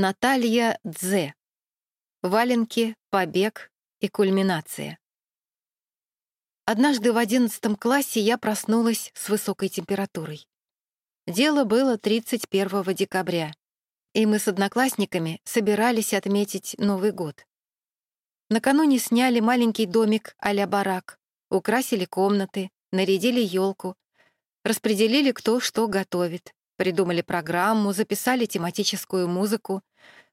Наталья Дзе. Валенки, побег и кульминация. Однажды в одиннадцатом классе я проснулась с высокой температурой. Дело было 31 декабря, и мы с одноклассниками собирались отметить Новый год. Накануне сняли маленький домик а-ля барак, украсили комнаты, нарядили елку, распределили, кто что готовит, Придумали программу, записали тематическую музыку.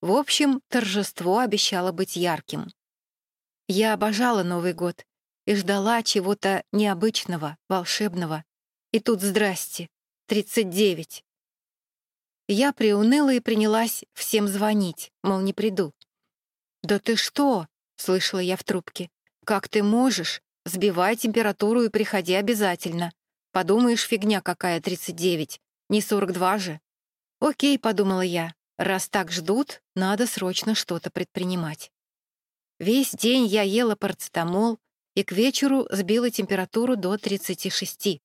В общем, торжество обещало быть ярким. Я обожала Новый год и ждала чего-то необычного, волшебного. И тут здрасте, 39. Я приуныла и принялась всем звонить, мол, не приду. «Да ты что?» — слышала я в трубке. «Как ты можешь? Сбивай температуру и приходи обязательно. Подумаешь, фигня какая 39. Не 42 же. Окей, подумала я, раз так ждут, надо срочно что-то предпринимать. Весь день я ела парацетамол и к вечеру сбила температуру до 36.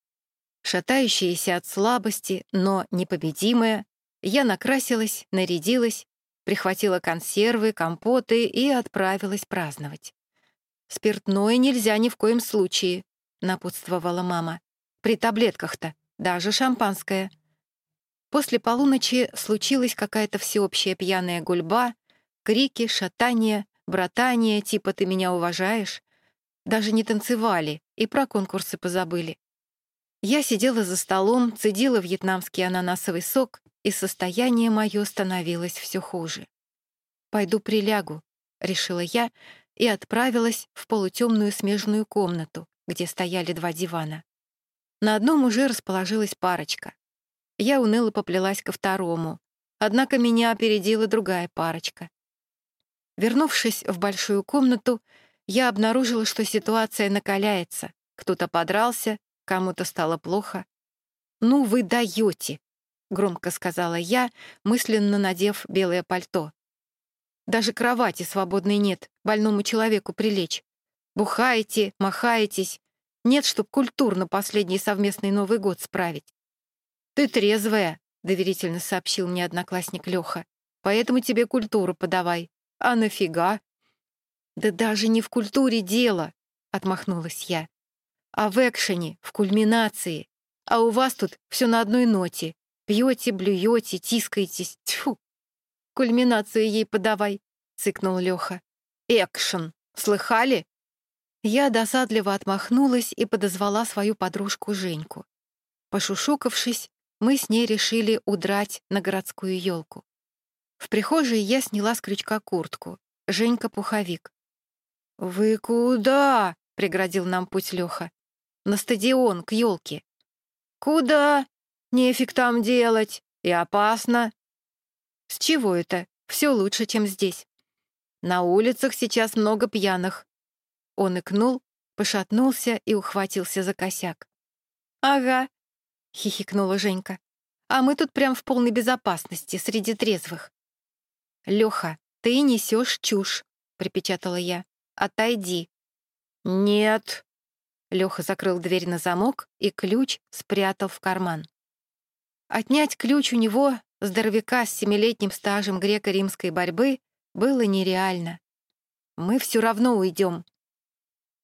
Шатающаяся от слабости, но непобедимая, я накрасилась, нарядилась, прихватила консервы, компоты и отправилась праздновать. «Спиртное нельзя ни в коем случае», — напутствовала мама. «При таблетках-то, даже шампанское. После полуночи случилась какая-то всеобщая пьяная гульба, крики, шатания, братания, типа «ты меня уважаешь». Даже не танцевали и про конкурсы позабыли. Я сидела за столом, цедила вьетнамский ананасовый сок, и состояние мое становилось все хуже. «Пойду прилягу», — решила я и отправилась в полутемную смежную комнату, где стояли два дивана. На одном уже расположилась парочка. Я уныло поплелась ко второму, однако меня опередила другая парочка. Вернувшись в большую комнату, я обнаружила, что ситуация накаляется. Кто-то подрался, кому-то стало плохо. «Ну вы даете!» — громко сказала я, мысленно надев белое пальто. «Даже кровати свободной нет, больному человеку прилечь. Бухаете, махаетесь. Нет, чтоб культурно последний совместный Новый год справить. «Ты трезвая», — доверительно сообщил мне одноклассник Лёха. «Поэтому тебе культуру подавай. А нафига?» «Да даже не в культуре дело», — отмахнулась я. «А в экшене, в кульминации. А у вас тут все на одной ноте. Пьете, блюете, тискаетесь. Тьфу!» «Кульминацию ей подавай», — цыкнул Лёха. «Экшен. Слыхали?» Я досадливо отмахнулась и подозвала свою подружку Женьку. Пошушукавшись, мы с ней решили удрать на городскую елку. В прихожей я сняла с крючка куртку, Женька — пуховик. «Вы куда?» — преградил нам путь Леха. «На стадион, к елке». «Куда? Нефиг там делать. И опасно». «С чего это? Все лучше, чем здесь. На улицах сейчас много пьяных». Он икнул, пошатнулся и ухватился за косяк. «Ага, — хихикнула Женька. «А мы тут прям в полной безопасности, среди трезвых». «Лёха, ты несешь чушь», — припечатала я. «Отойди». «Нет». Лёха закрыл дверь на замок и ключ спрятал в карман. Отнять ключ у него, здоровяка с семилетним стажем греко-римской борьбы, было нереально. «Мы все равно уйдем».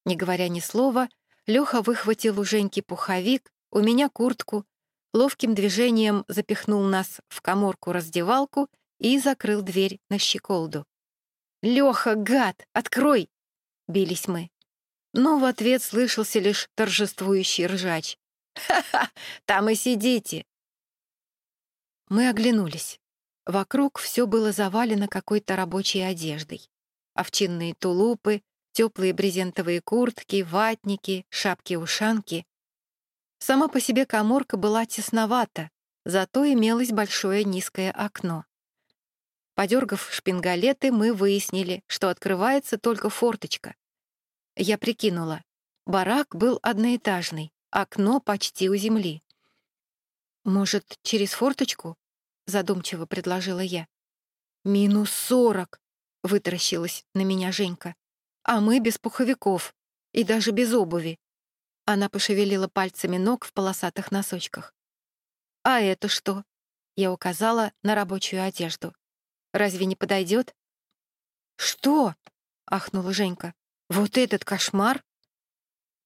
Не говоря ни слова, Лёха выхватил у Женьки пуховик у меня куртку, ловким движением запихнул нас в коморку-раздевалку и закрыл дверь на щеколду. «Лёха, гад, открой!» — бились мы. Но в ответ слышался лишь торжествующий ржач. «Ха-ха, там и сидите!» Мы оглянулись. Вокруг все было завалено какой-то рабочей одеждой. Овчинные тулупы, теплые брезентовые куртки, ватники, шапки-ушанки. Сама по себе коморка была тесновата, зато имелось большое низкое окно. Подергав шпингалеты, мы выяснили, что открывается только форточка. Я прикинула. Барак был одноэтажный, окно почти у земли. «Может, через форточку?» — задумчиво предложила я. «Минус сорок!» — вытаращилась на меня Женька. «А мы без пуховиков и даже без обуви. Она пошевелила пальцами ног в полосатых носочках. «А это что?» Я указала на рабочую одежду. Разве не подойдет? «Что?» — ахнула Женька. «Вот этот кошмар!»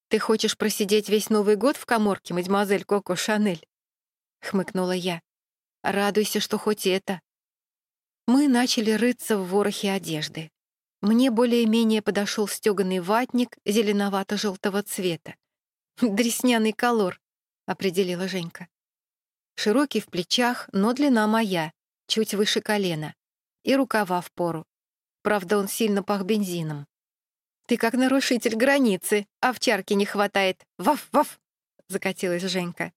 «Ты хочешь просидеть весь Новый год в коморке, мадемуазель Коко Шанель?» — хмыкнула я. «Радуйся, что хоть это». Мы начали рыться в ворохе одежды. Мне более-менее подошел стеганый ватник зеленовато-желтого цвета. «Дресняный колор», — определила Женька. Широкий в плечах, но длина моя, чуть выше колена. И рукава в пору. Правда, он сильно пах бензином. «Ты как нарушитель границы, овчарки не хватает. Ваф-ваф!» — закатилась Женька.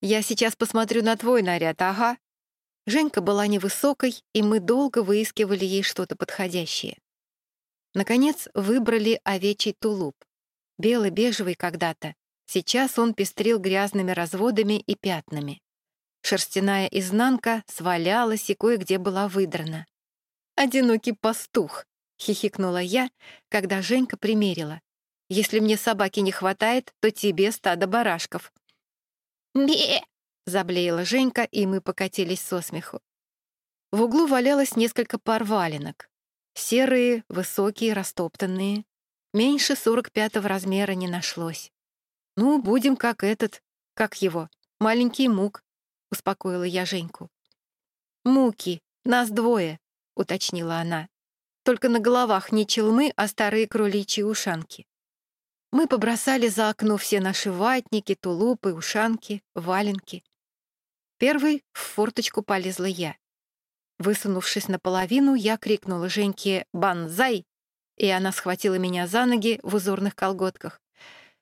«Я сейчас посмотрю на твой наряд, ага». Женька была невысокой, и мы долго выискивали ей что-то подходящее. Наконец выбрали овечий тулуп. Белый-бежевый когда-то. Сейчас он пестрил грязными разводами и пятнами. Шерстяная изнанка свалялась и кое-где была выдрана. «Одинокий пастух», — хихикнула я, когда Женька примерила. «Если мне собаки не хватает, то тебе стадо барашков». «Бе!» — заблеяла Женька, и мы покатились со смеху. В углу валялось несколько пар валенок. Серые, высокие, растоптанные. Меньше 45-го размера не нашлось. «Ну, будем как этот, как его, маленький мук», — успокоила я Женьку. «Муки, нас двое», — уточнила она. «Только на головах не челмы, а старые кроличьи ушанки». Мы побросали за окно все наши ватники, тулупы, ушанки, валенки. Первый в форточку полезла я. Высунувшись наполовину, я крикнула Женьке «Банзай!», и она схватила меня за ноги в узорных колготках.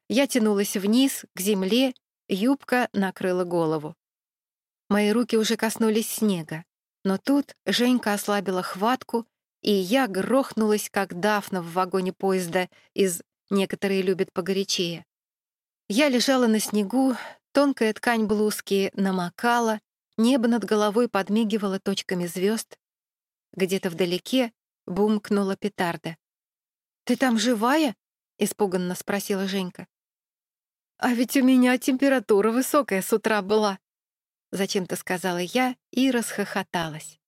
Я тянулась вниз, к земле, юбка накрыла голову. Мои руки уже коснулись снега. Но тут Женька ослабила хватку, и я грохнулась, как Дафна в вагоне поезда из «Некоторые любят погорячее». Я лежала на снегу, тонкая ткань блузки намокала, небо над головой подмигивало точками звезд. Где-то вдалеке бумкнула петарда. «Ты там живая?» — испуганно спросила Женька. «А ведь у меня температура высокая с утра была», зачем-то сказала я и расхохоталась.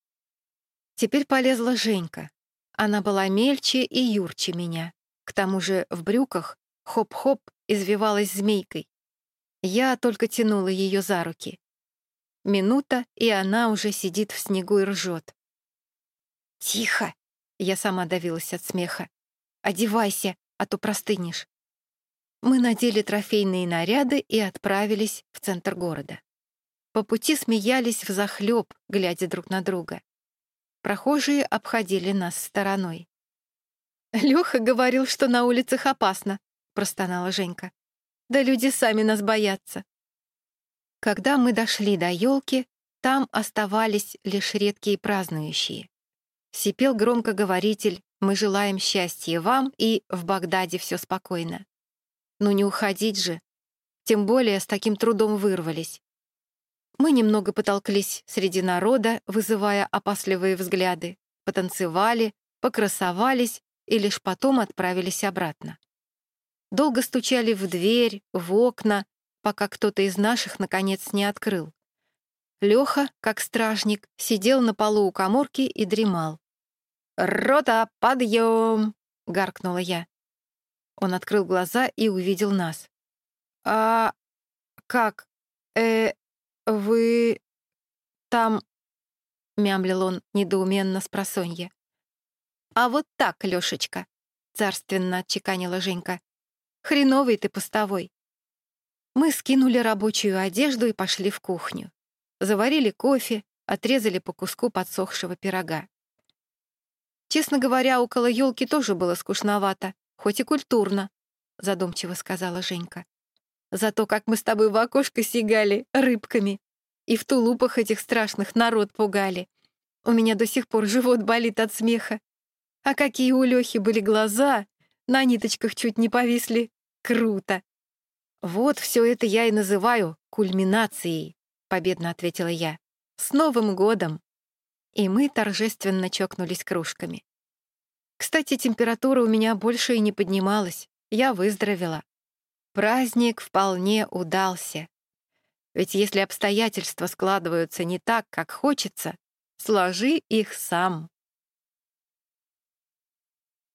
Теперь полезла Женька. Она была мельче и юрче меня. К тому же в брюках хоп-хоп извивалась змейкой. Я только тянула ее за руки. Минута, и она уже сидит в снегу и ржет. «Тихо!» — я сама давилась от смеха. «Одевайся, а то простынешь». Мы надели трофейные наряды и отправились в центр города. По пути смеялись взахлёб, глядя друг на друга. Прохожие обходили нас стороной. «Лёха говорил, что на улицах опасно», — простонала Женька. «Да люди сами нас боятся». Когда мы дошли до елки, там оставались лишь редкие празднующие. Сипел громкоговоритель «Мы желаем счастья вам» и «В Багдаде все спокойно». Ну не уходить же. Тем более с таким трудом вырвались. Мы немного потолклись среди народа, вызывая опасливые взгляды, потанцевали, покрасовались и лишь потом отправились обратно. Долго стучали в дверь, в окна, пока кто-то из наших, наконец, не открыл. Леха, как стражник, сидел на полу у коморки и дремал. «Рота, подъем!» — гаркнула я. Он открыл глаза и увидел нас. «А как? Э, «Вы... там...» — мямлил он недоуменно с просонья. «А вот так, Лёшечка», — царственно отчеканила Женька. «Хреновый ты постовой». Мы скинули рабочую одежду и пошли в кухню. Заварили кофе, отрезали по куску подсохшего пирога. «Честно говоря, около елки тоже было скучновато, хоть и культурно», — задумчиво сказала Женька. Зато как мы с тобой в окошко сигали рыбками и в тулупах этих страшных народ пугали. У меня до сих пор живот болит от смеха. А какие у Лёхи были глаза, на ниточках чуть не повисли. Круто. Вот все это я и называю кульминацией, победно ответила я. С Новым годом! И мы торжественно чокнулись кружками. Кстати, температура у меня больше и не поднималась. Я выздоровела. Праздник вполне удался. Ведь если обстоятельства складываются не так, как хочется, сложи их сам.